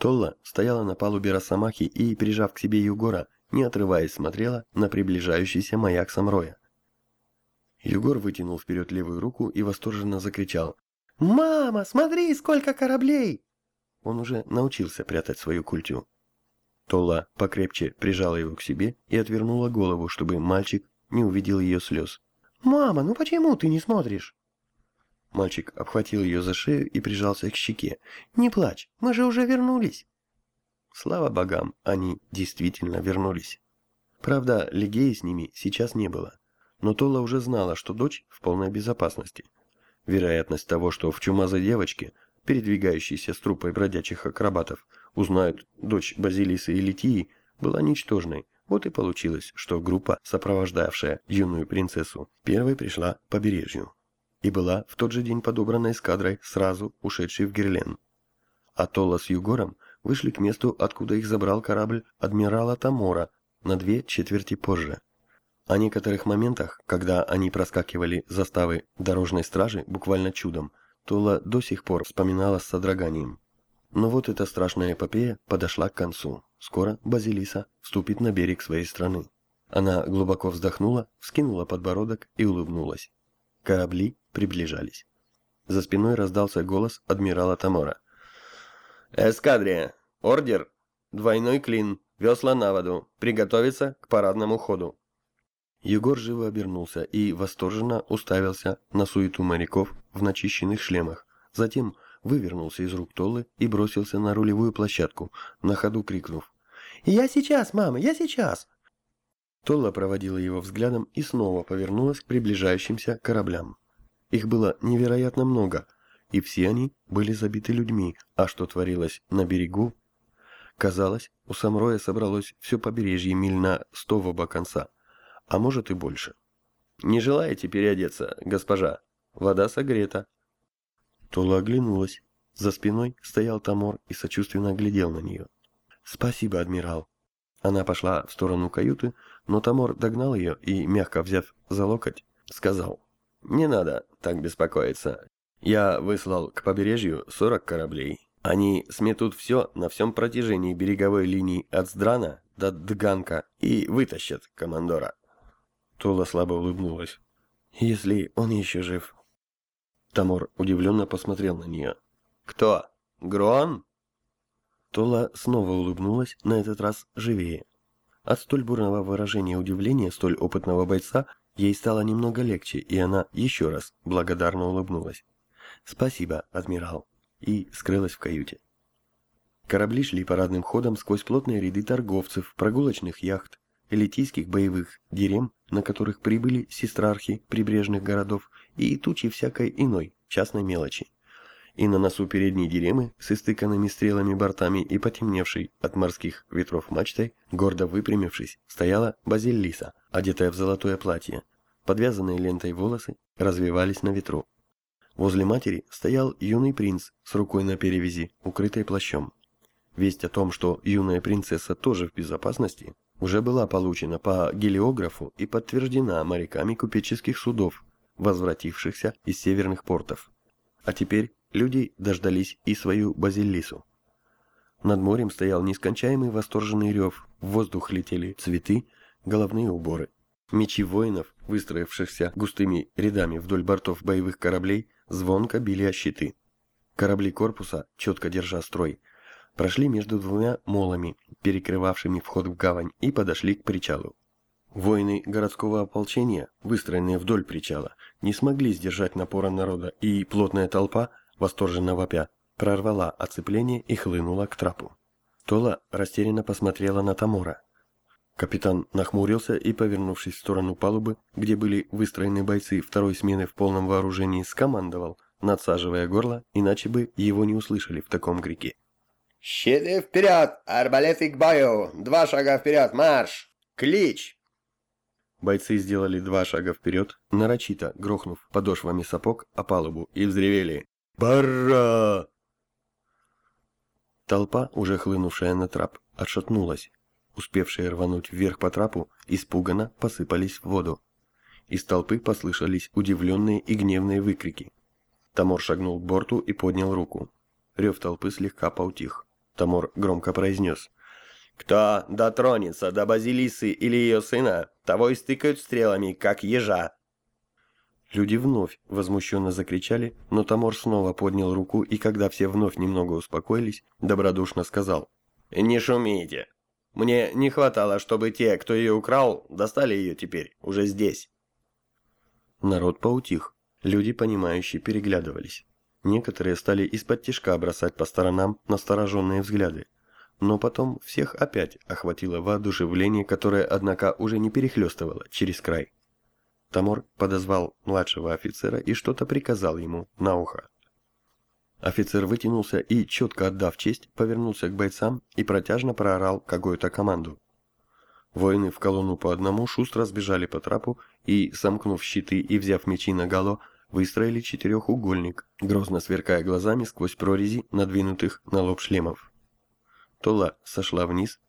Толла стояла на палубе Росомахи и, прижав к себе Югора, не отрываясь смотрела на приближающийся маяк Самроя. Югор вытянул вперед левую руку и восторженно закричал. «Мама, смотри, сколько кораблей!» Он уже научился прятать свою культю. Толла покрепче прижала его к себе и отвернула голову, чтобы мальчик не увидел ее слез. «Мама, ну почему ты не смотришь?» Мальчик обхватил ее за шею и прижался к щеке. «Не плачь, мы же уже вернулись!» Слава богам, они действительно вернулись. Правда, Лигеи с ними сейчас не было. Но Тола уже знала, что дочь в полной безопасности. Вероятность того, что в чумазой девочке, передвигающейся с трупой бродячих акробатов, узнают дочь Базилисы и Литии, была ничтожной. Вот и получилось, что группа, сопровождавшая юную принцессу, первой пришла к побережью. И была в тот же день подобрана эскадрой, сразу ушедшей в Герлен. А Тола с Югором вышли к месту, откуда их забрал корабль адмирала Тамора на две четверти позже. О некоторых моментах, когда они проскакивали заставы дорожной стражи буквально чудом, Тула до сих пор вспоминала с содроганием. Но вот эта страшная эпопея подошла к концу. Скоро Базилиса вступит на берег своей страны. Она глубоко вздохнула, вскинула подбородок и улыбнулась. Корабли приближались. За спиной раздался голос адмирала Тамора. «Эскадрия! Ордер! Двойной клин! Весла на воду! Приготовиться к парадному ходу!» Егор живо обернулся и восторженно уставился на суету моряков в начищенных шлемах. Затем вывернулся из рук Толлы и бросился на рулевую площадку, на ходу крикнув. «Я сейчас, мама, я сейчас!» Толла проводила его взглядом и снова повернулась к приближающимся кораблям. Их было невероятно много, и все они были забиты людьми, а что творилось на берегу? Казалось, у Самроя собралось все побережье миль на сто в оба конца – а может и больше. «Не желаете переодеться, госпожа? Вода согрета». Тула оглянулась. За спиной стоял Тамор и сочувственно глядел на нее. «Спасибо, адмирал». Она пошла в сторону каюты, но Тамор догнал ее и, мягко взяв за локоть, сказал. «Не надо так беспокоиться. Я выслал к побережью 40 кораблей. Они сметут все на всем протяжении береговой линии от Здрана до Дганка и вытащат командора. Тола слабо улыбнулась. «Если он еще жив». Тамор удивленно посмотрел на нее. «Кто? Грон?» Тола снова улыбнулась, на этот раз живее. От столь бурного выражения удивления столь опытного бойца ей стало немного легче, и она еще раз благодарно улыбнулась. «Спасибо, адмирал», и скрылась в каюте. Корабли шли парадным ходом сквозь плотные ряды торговцев, прогулочных яхт, элитийских боевых дерем, на которых прибыли сестрархи прибрежных городов и тучи всякой иной частной мелочи. И на носу передней диремы с истыканными стрелами бортами и потемневшей от морских ветров мачтой, гордо выпрямившись, стояла Базилиса, одетая в золотое платье. Подвязанные лентой волосы развивались на ветру. Возле матери стоял юный принц с рукой на перевязи, укрытой плащом. Весть о том, что юная принцесса тоже в безопасности, уже была получена по гелиографу и подтверждена моряками купеческих судов, возвратившихся из северных портов. А теперь люди дождались и свою базилису. Над морем стоял нескончаемый восторженный рев, в воздух летели цветы, головные уборы. Мечи воинов, выстроившихся густыми рядами вдоль бортов боевых кораблей, звонко били о щиты. Корабли корпуса, четко держа строй, прошли между двумя молами, перекрывавшими вход в гавань, и подошли к причалу. Воины городского ополчения, выстроенные вдоль причала, не смогли сдержать напора народа, и плотная толпа, восторженно вопя, прорвала оцепление и хлынула к трапу. Тола растерянно посмотрела на Тамора. Капитан нахмурился и, повернувшись в сторону палубы, где были выстроены бойцы второй смены в полном вооружении, скомандовал, надсаживая горло, иначе бы его не услышали в таком крике. «Щиты вперед! Арбалеты к бою! Два шага вперед! Марш! Клич!» Бойцы сделали два шага вперед, нарочито грохнув подошвами сапог о палубу, и взревели «Пора!». Толпа, уже хлынувшая на трап, отшатнулась. Успевшие рвануть вверх по трапу, испуганно посыпались в воду. Из толпы послышались удивленные и гневные выкрики. Тамор шагнул к борту и поднял руку. Рев толпы слегка поутих. Тамор громко произнес. «Кто дотронется до Базилисы или ее сына, того истыкают стрелами, как ежа». Люди вновь возмущенно закричали, но Тамор снова поднял руку и, когда все вновь немного успокоились, добродушно сказал. «Не шумите. Мне не хватало, чтобы те, кто ее украл, достали ее теперь, уже здесь». Народ поутих. Люди, понимающие, переглядывались. Некоторые стали из-под тишка бросать по сторонам настороженные взгляды. Но потом всех опять охватило воодушевление, которое, однако, уже не перехлестывало через край. Тамор подозвал младшего офицера и что-то приказал ему на ухо. Офицер вытянулся и, четко отдав честь, повернулся к бойцам и протяжно проорал какую-то команду. Воины в колонну по одному шустро сбежали по трапу и, сомкнув щиты и взяв мечи наголо, выстроили четырехугольник, грозно сверкая глазами сквозь прорези, надвинутых на лоб шлемов. Тола сошла вниз,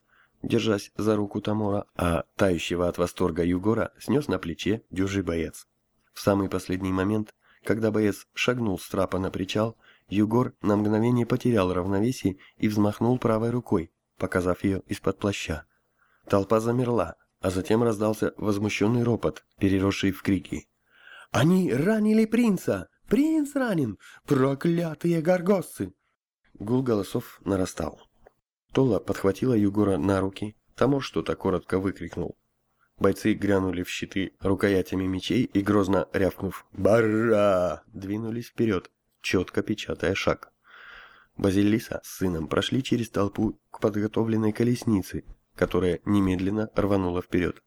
держась за руку Тамора, а тающего от восторга Югора снес на плече дюжий боец. В самый последний момент, когда боец шагнул с трапа на причал, Югор на мгновение потерял равновесие и взмахнул правой рукой, показав ее из-под плаща. Толпа замерла, а затем раздался возмущенный ропот, переросший в крики. «Они ранили принца! Принц ранен! Проклятые горгосцы!» Гул голосов нарастал. Тола подхватила Югора на руки, Тамор что-то коротко выкрикнул. Бойцы грянули в щиты рукоятями мечей и, грозно рявкнув «Бара!», двинулись вперед, четко печатая шаг. Базилиса с сыном прошли через толпу к подготовленной колеснице, которая немедленно рванула вперед.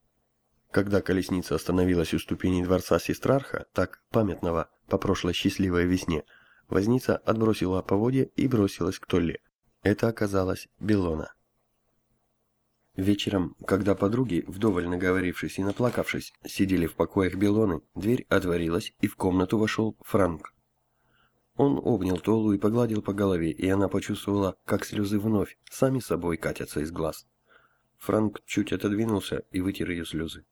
Когда колесница остановилась у ступеней дворца Сестрарха, так памятного по прошлой счастливой весне, возница отбросила поводья и бросилась к Толле. Это оказалась Белона. Вечером, когда подруги, вдоволь наговорившись и наплакавшись, сидели в покоях Белоны, дверь отворилась, и в комнату вошел Франк. Он обнял Толу и погладил по голове, и она почувствовала, как слезы вновь, сами собой катятся из глаз. Франк чуть отодвинулся и вытер ее слезы.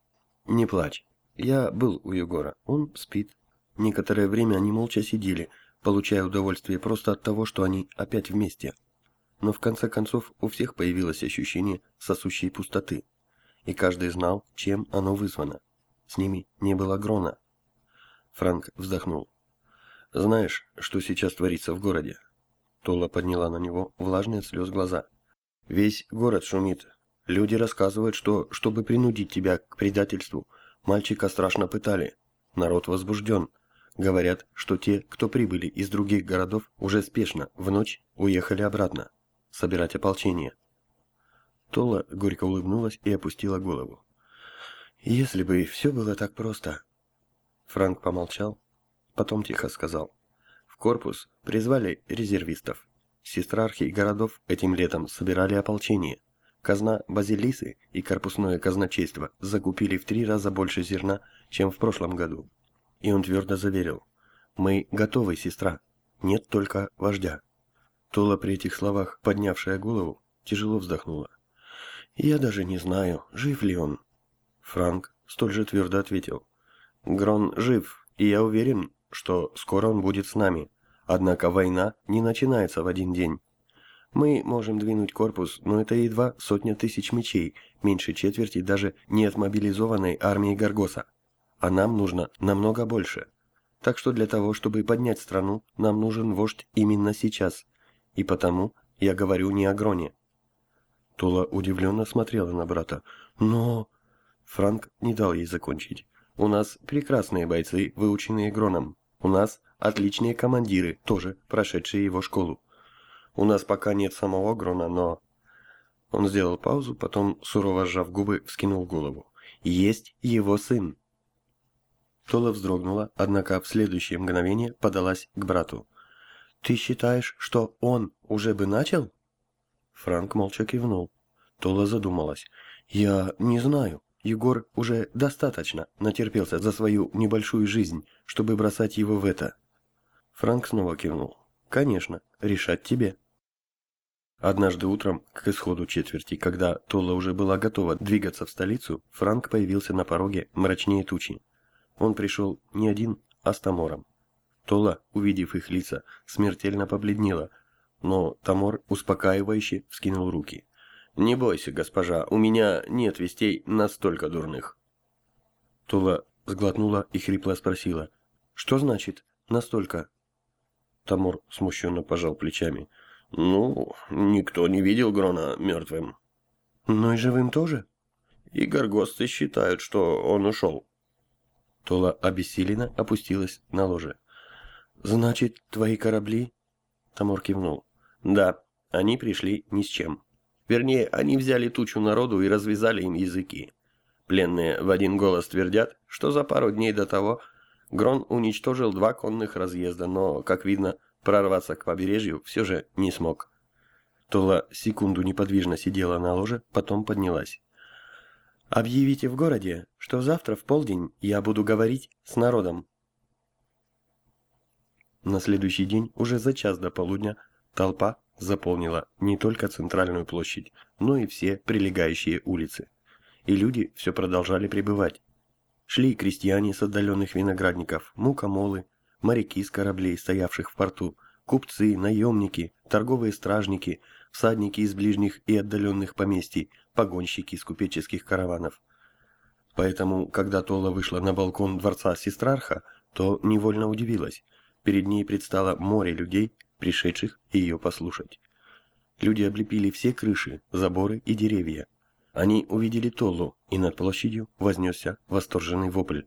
«Не плачь. Я был у Егора. Он спит». Некоторое время они молча сидели, получая удовольствие просто от того, что они опять вместе но в конце концов у всех появилось ощущение сосущей пустоты, и каждый знал, чем оно вызвано. С ними не было Грона. Франк вздохнул. «Знаешь, что сейчас творится в городе?» Тола подняла на него влажные слез глаза. «Весь город шумит. Люди рассказывают, что, чтобы принудить тебя к предательству, мальчика страшно пытали. Народ возбужден. Говорят, что те, кто прибыли из других городов, уже спешно, в ночь, уехали обратно собирать ополчение. Тола горько улыбнулась и опустила голову. «Если бы все было так просто...» Франк помолчал, потом тихо сказал. «В корпус призвали резервистов. Сестрархи городов этим летом собирали ополчение. Казна Базилисы и корпусное казначейство закупили в три раза больше зерна, чем в прошлом году. И он твердо заверил. «Мы готовы, сестра. Нет только вождя». Тола при этих словах, поднявшая голову, тяжело вздохнула. «Я даже не знаю, жив ли он». Франк столь же твердо ответил. «Грон жив, и я уверен, что скоро он будет с нами. Однако война не начинается в один день. Мы можем двинуть корпус, но это едва сотня тысяч мечей, меньше четверти даже не отмобилизованной армии Гаргоса. А нам нужно намного больше. Так что для того, чтобы поднять страну, нам нужен вождь именно сейчас, и потому я говорю не о Гроне. Тула удивленно смотрела на брата. Но... Франк не дал ей закончить. У нас прекрасные бойцы, выученные Гроном. У нас отличные командиры, тоже прошедшие его школу. У нас пока нет самого Грона, но... Он сделал паузу, потом, сурово сжав губы, вскинул голову. Есть его сын. Тола вздрогнула, однако в следующее мгновение подалась к брату. «Ты считаешь, что он уже бы начал?» Франк молча кивнул. Тола задумалась. «Я не знаю. Егор уже достаточно натерпелся за свою небольшую жизнь, чтобы бросать его в это». Франк снова кивнул. «Конечно, решать тебе». Однажды утром, к исходу четверти, когда Тола уже была готова двигаться в столицу, Франк появился на пороге мрачнее тучи. Он пришел не один, а с Тамором. Тола, увидев их лица, смертельно побледнела. но Тамор успокаивающе вскинул руки. «Не бойся, госпожа, у меня нет вестей настолько дурных». Тула сглотнула и хрипло спросила. «Что значит «настолько»?» Тамор смущенно пожал плечами. «Ну, никто не видел Грона мертвым». «Но и живым тоже?» «И горгосты считают, что он ушел». Тола обессиленно опустилась на ложе. «Значит, твои корабли?» Тамор кивнул. «Да, они пришли ни с чем. Вернее, они взяли тучу народу и развязали им языки. Пленные в один голос твердят, что за пару дней до того Грон уничтожил два конных разъезда, но, как видно, прорваться к побережью все же не смог. Тола секунду неподвижно сидела на ложе, потом поднялась. «Объявите в городе, что завтра в полдень я буду говорить с народом». На следующий день, уже за час до полудня, толпа заполнила не только центральную площадь, но и все прилегающие улицы. И люди все продолжали прибывать. Шли крестьяне с отдаленных виноградников, мукомолы, моряки с кораблей, стоявших в порту, купцы, наемники, торговые стражники, всадники из ближних и отдаленных поместий, погонщики из купеческих караванов. Поэтому, когда Тола вышла на балкон дворца Сестрарха, то невольно удивилась. Перед ней предстало море людей, пришедших ее послушать. Люди облепили все крыши, заборы и деревья. Они увидели Толлу, и над площадью вознесся восторженный вопль.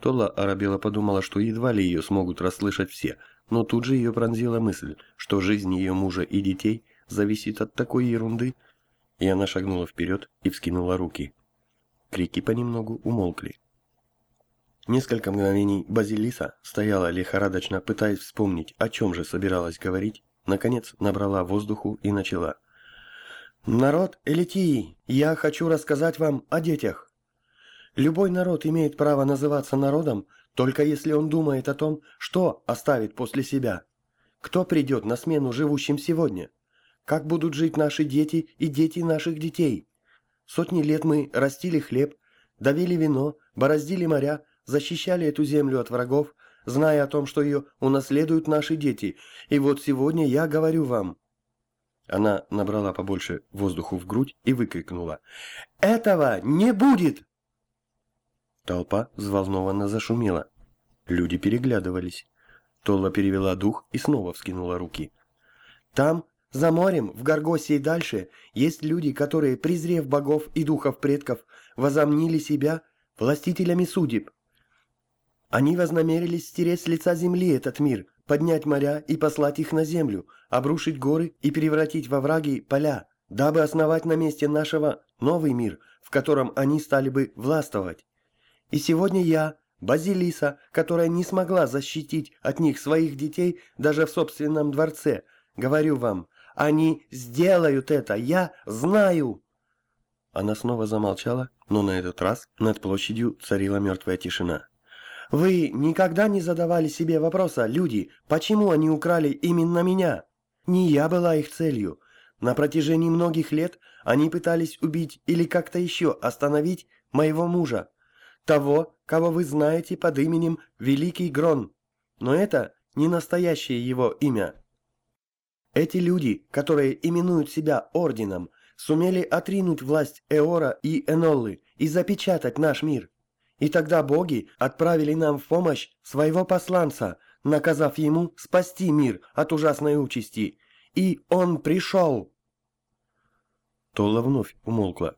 Толла Арабела подумала, что едва ли ее смогут расслышать все, но тут же ее пронзила мысль, что жизнь ее мужа и детей зависит от такой ерунды, и она шагнула вперед и вскинула руки. Крики понемногу умолкли. Несколько мгновений Базилиса стояла лихорадочно, пытаясь вспомнить, о чем же собиралась говорить, наконец набрала воздуху и начала. «Народ Элитии, я хочу рассказать вам о детях. Любой народ имеет право называться народом, только если он думает о том, что оставит после себя. Кто придет на смену живущим сегодня? Как будут жить наши дети и дети наших детей? Сотни лет мы растили хлеб, давили вино, бороздили моря, защищали эту землю от врагов, зная о том, что ее унаследуют наши дети. И вот сегодня я говорю вам...» Она набрала побольше воздуху в грудь и выкрикнула. «Этого не будет!» Толпа взволнованно зашумела. Люди переглядывались. Толла перевела дух и снова вскинула руки. «Там, за морем, в Гаргосе и дальше, есть люди, которые, презрев богов и духов предков, возомнили себя властителями судеб. Они вознамерились стереть с лица земли этот мир, поднять моря и послать их на землю, обрушить горы и превратить во враги поля, дабы основать на месте нашего новый мир, в котором они стали бы властвовать. И сегодня я, Базилиса, которая не смогла защитить от них своих детей даже в собственном дворце, говорю вам, они сделают это, я знаю!» Она снова замолчала, но на этот раз над площадью царила мертвая тишина. Вы никогда не задавали себе вопроса, люди, почему они украли именно меня? Не я была их целью. На протяжении многих лет они пытались убить или как-то еще остановить моего мужа. Того, кого вы знаете под именем Великий Грон. Но это не настоящее его имя. Эти люди, которые именуют себя Орденом, сумели отринуть власть Эора и Эноллы и запечатать наш мир. И тогда боги отправили нам в помощь своего посланца, наказав ему спасти мир от ужасной участи. И он пришел!» Тола вновь умолкла.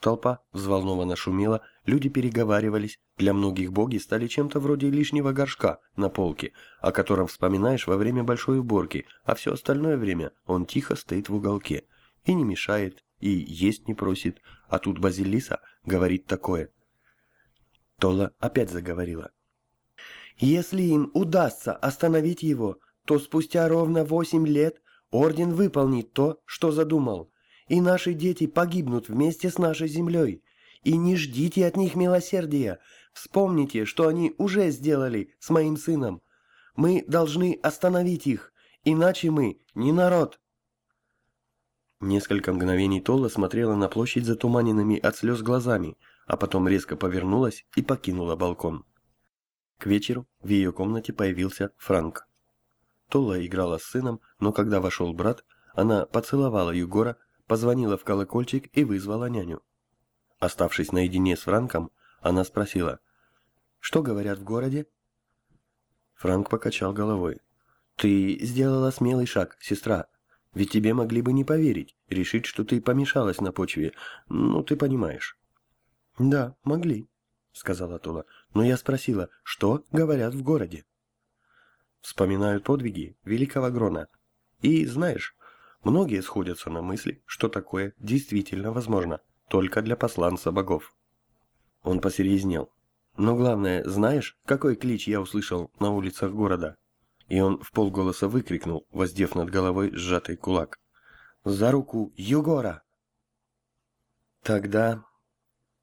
Толпа взволнованно шумела, люди переговаривались. Для многих боги стали чем-то вроде лишнего горшка на полке, о котором вспоминаешь во время большой уборки, а все остальное время он тихо стоит в уголке. И не мешает, и есть не просит, а тут Базилиса говорит такое – Тола опять заговорила. «Если им удастся остановить его, то спустя ровно восемь лет Орден выполнит то, что задумал, и наши дети погибнут вместе с нашей землей. И не ждите от них милосердия. Вспомните, что они уже сделали с моим сыном. Мы должны остановить их, иначе мы не народ». Несколько мгновений Тола смотрела на площадь затуманенными от слез глазами, а потом резко повернулась и покинула балкон. К вечеру в ее комнате появился Франк. Толла играла с сыном, но когда вошел брат, она поцеловала Югора, позвонила в колокольчик и вызвала няню. Оставшись наедине с Франком, она спросила, «Что говорят в городе?» Франк покачал головой. «Ты сделала смелый шаг, сестра. Ведь тебе могли бы не поверить, решить, что ты помешалась на почве. Ну, ты понимаешь». «Да, могли», — сказала Тула. «Но я спросила, что говорят в городе?» Вспоминают подвиги великого Грона. И, знаешь, многие сходятся на мысли, что такое действительно возможно, только для посланца богов. Он посерьезнел. Но главное, знаешь, какой клич я услышал на улицах города? И он в полголоса выкрикнул, воздев над головой сжатый кулак. «За руку Югора!» Тогда...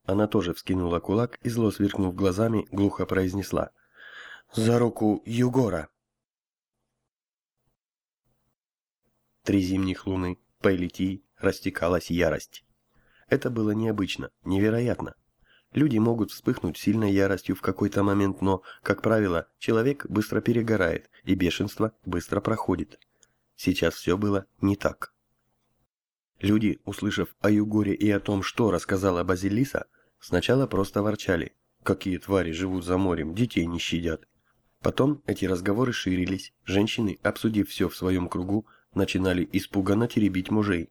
Она тоже вскинула кулак и, зло сверкнув глазами, глухо произнесла. «За руку Югора!» Три зимних луны, по Элитии растекалась ярость. Это было необычно, невероятно. Люди могут вспыхнуть сильной яростью в какой-то момент, но, как правило, человек быстро перегорает, и бешенство быстро проходит. Сейчас все было не так. Люди, услышав о Югоре и о том, что рассказала Базилиса, сначала просто ворчали. Какие твари живут за морем, детей не щадят. Потом эти разговоры ширились, женщины, обсудив все в своем кругу, начинали испуганно теребить мужей.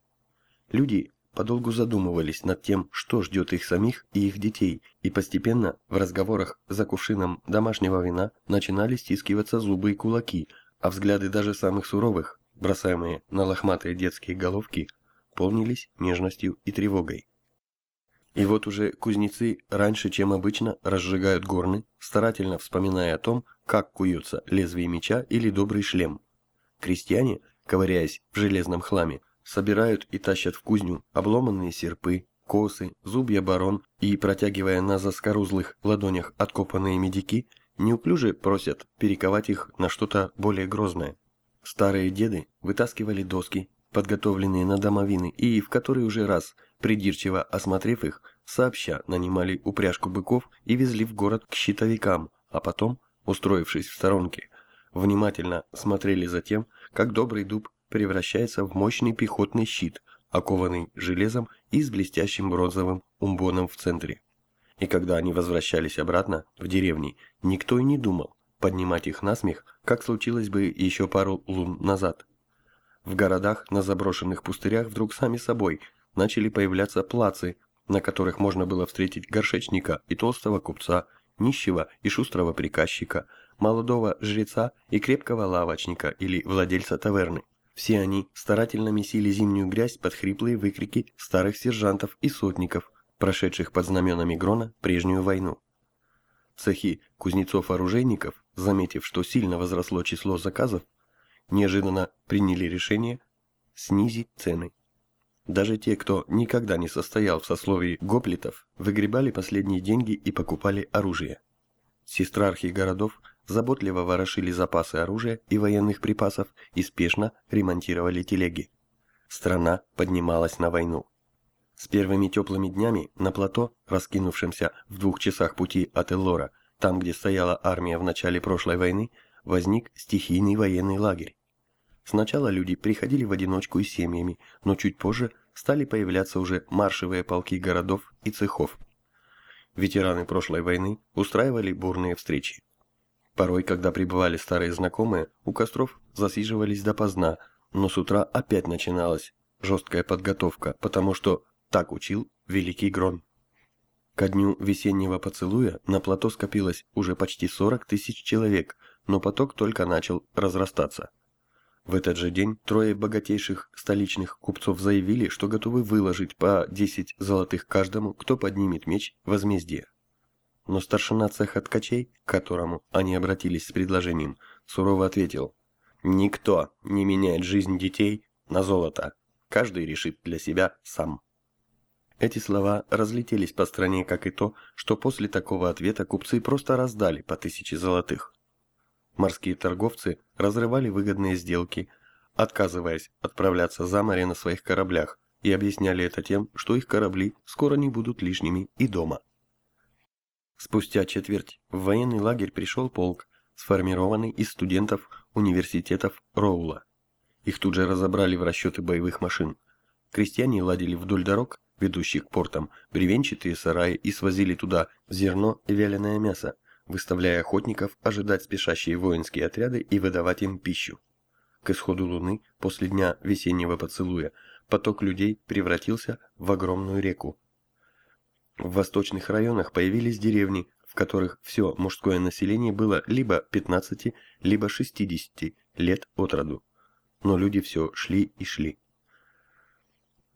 Люди подолгу задумывались над тем, что ждет их самих и их детей, и постепенно в разговорах за кувшином домашнего вина начинали стискиваться зубы и кулаки, а взгляды даже самых суровых, бросаемые на лохматые детские головки, полнились нежностью и тревогой. И вот уже кузнецы раньше, чем обычно, разжигают горны, старательно вспоминая о том, как куется лезвие меча или добрый шлем. Крестьяне, ковыряясь в железном хламе, собирают и тащат в кузню обломанные серпы, косы, зубья барон и, протягивая на заскорузлых ладонях откопанные медики, неуклюже просят перековать их на что-то более грозное. Старые деды вытаскивали доски, подготовленные на домовины, и в который уже раз, придирчиво осмотрев их, сообща нанимали упряжку быков и везли в город к щитовикам, а потом, устроившись в сторонке, внимательно смотрели за тем, как добрый дуб превращается в мощный пехотный щит, окованный железом и с блестящим бронзовым умбоном в центре. И когда они возвращались обратно, в деревни, никто и не думал поднимать их на смех, как случилось бы еще пару лун назад. В городах, на заброшенных пустырях вдруг сами собой начали появляться плацы, на которых можно было встретить горшечника и толстого купца, нищего и шустрого приказчика, молодого жреца и крепкого лавочника или владельца таверны. Все они старательно месили зимнюю грязь под хриплые выкрики старых сержантов и сотников, прошедших под знаменами Грона прежнюю войну. Цехи кузнецов-оружейников, заметив, что сильно возросло число заказов, неожиданно приняли решение снизить цены. Даже те, кто никогда не состоял в сословии гоплитов, выгребали последние деньги и покупали оружие. Сестрархи городов заботливо ворошили запасы оружия и военных припасов и спешно ремонтировали телеги. Страна поднималась на войну. С первыми теплыми днями на плато, раскинувшемся в двух часах пути от Эллора, там, где стояла армия в начале прошлой войны, возник стихийный военный лагерь. Сначала люди приходили в одиночку и семьями, но чуть позже стали появляться уже маршевые полки городов и цехов. Ветераны прошлой войны устраивали бурные встречи. Порой, когда прибывали старые знакомые, у костров засиживались допоздна, но с утра опять начиналась жесткая подготовка, потому что так учил Великий Грон. Ко дню весеннего поцелуя на плато скопилось уже почти 40 тысяч человек, но поток только начал разрастаться. В этот же день трое богатейших столичных купцов заявили, что готовы выложить по 10 золотых каждому, кто поднимет меч возмездия. Но старшина цеха ткачей, к которому они обратились с предложением, сурово ответил «Никто не меняет жизнь детей на золото. Каждый решит для себя сам». Эти слова разлетелись по стране, как и то, что после такого ответа купцы просто раздали по тысяче золотых. Морские торговцы разрывали выгодные сделки, отказываясь отправляться за море на своих кораблях, и объясняли это тем, что их корабли скоро не будут лишними и дома. Спустя четверть в военный лагерь пришел полк, сформированный из студентов, университетов Роула. Их тут же разобрали в расчеты боевых машин. Крестьяне ладили вдоль дорог, ведущих к портам, бревенчатые сараи и свозили туда зерно и вяленое мясо, выставляя охотников ожидать спешащие воинские отряды и выдавать им пищу. К исходу луны, после дня весеннего поцелуя, поток людей превратился в огромную реку. В восточных районах появились деревни, в которых все мужское население было либо 15, либо 60 лет от роду. Но люди все шли и шли.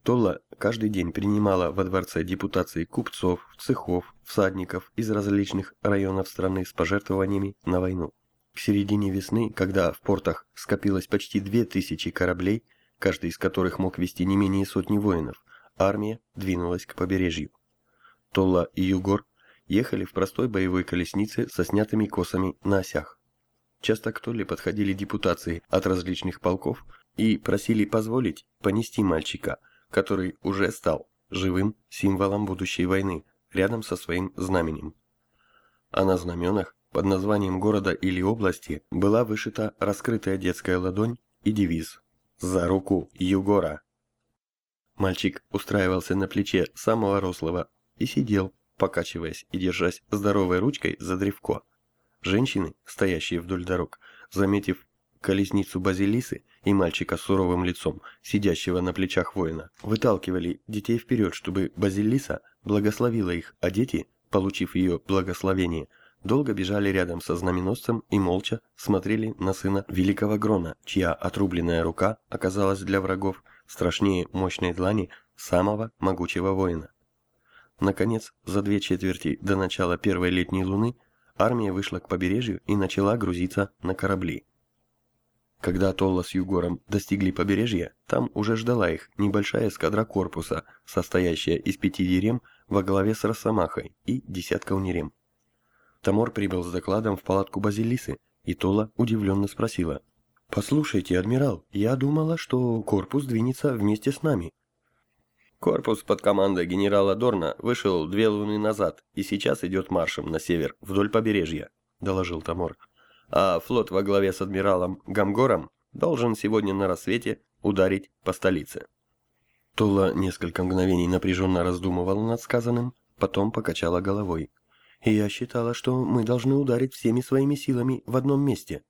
Толла каждый день принимала во дворце депутации купцов, цехов, всадников из различных районов страны с пожертвованиями на войну. К середине весны, когда в портах скопилось почти две тысячи кораблей, каждый из которых мог вести не менее сотни воинов, армия двинулась к побережью. Толла и Югор ехали в простой боевой колеснице со снятыми косами на осях. Часто к Толле подходили депутации от различных полков и просили позволить понести мальчика, который уже стал живым символом будущей войны, рядом со своим знаменем. А на знаменах под названием города или области была вышита раскрытая детская ладонь и девиз «За руку Югора». Мальчик устраивался на плече самого рослого и сидел, покачиваясь и держась здоровой ручкой за древко. Женщины, стоящие вдоль дорог, заметив колесницу Базилисы и мальчика с суровым лицом, сидящего на плечах воина, выталкивали детей вперед, чтобы Базилиса благословила их, а дети, получив ее благословение, долго бежали рядом со знаменосцем и молча смотрели на сына великого Грона, чья отрубленная рука оказалась для врагов страшнее мощной длани самого могучего воина. Наконец, за две четверти до начала первой летней луны, армия вышла к побережью и начала грузиться на корабли. Когда Толла с Югором достигли побережья, там уже ждала их небольшая эскадра корпуса, состоящая из пяти дерем во главе с Росомахой и десятка унирем. Тамор прибыл с докладом в палатку Базилисы, и Тола удивленно спросила. «Послушайте, адмирал, я думала, что корпус двинется вместе с нами». Корпус под командой генерала Дорна вышел две луны назад и сейчас идет маршем на север, вдоль побережья, доложил Тамор. А флот во главе с адмиралом Гамгором должен сегодня на рассвете ударить по столице. Тола несколько мгновений напряженно раздумывала над сказанным, потом покачала головой. «Я считала, что мы должны ударить всеми своими силами в одном месте».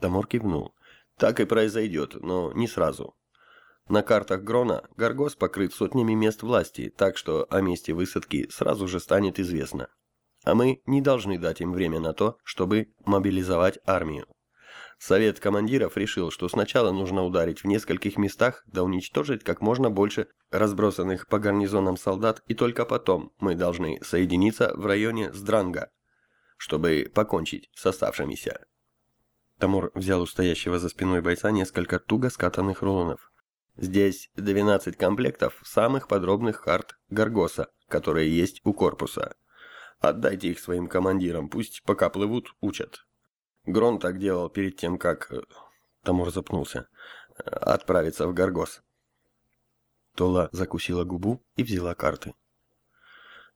Тамор кивнул. «Так и произойдет, но не сразу. На картах Грона Гаргос покрыт сотнями мест власти, так что о месте высадки сразу же станет известно. А мы не должны дать им время на то, чтобы мобилизовать армию. Совет командиров решил, что сначала нужно ударить в нескольких местах, да уничтожить как можно больше разбросанных по гарнизонам солдат, и только потом мы должны соединиться в районе Сдранга, чтобы покончить с оставшимися. Тамур взял у стоящего за спиной бойца несколько туго скатанных рулонов. Здесь 12 комплектов самых подробных карт Гаргоса, которые есть у корпуса. Отдайте их своим командирам, пусть пока плывут, учат. Грон так делал перед тем, как... Э, Тамур запнулся. Отправиться в Гаргос. Тола закусила губу и взяла карты.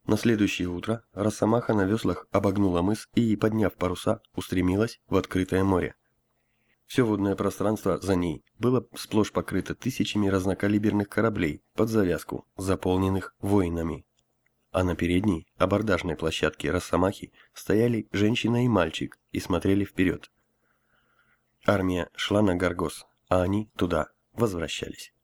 На следующее утро Росомаха на веслах обогнула мыс и, подняв паруса, устремилась в открытое море. Все водное пространство за ней было сплошь покрыто тысячами разнокалиберных кораблей под завязку, заполненных воинами. А на передней, абордажной площадке Росомахи стояли женщина и мальчик и смотрели вперед. Армия шла на Гаргос, а они туда возвращались.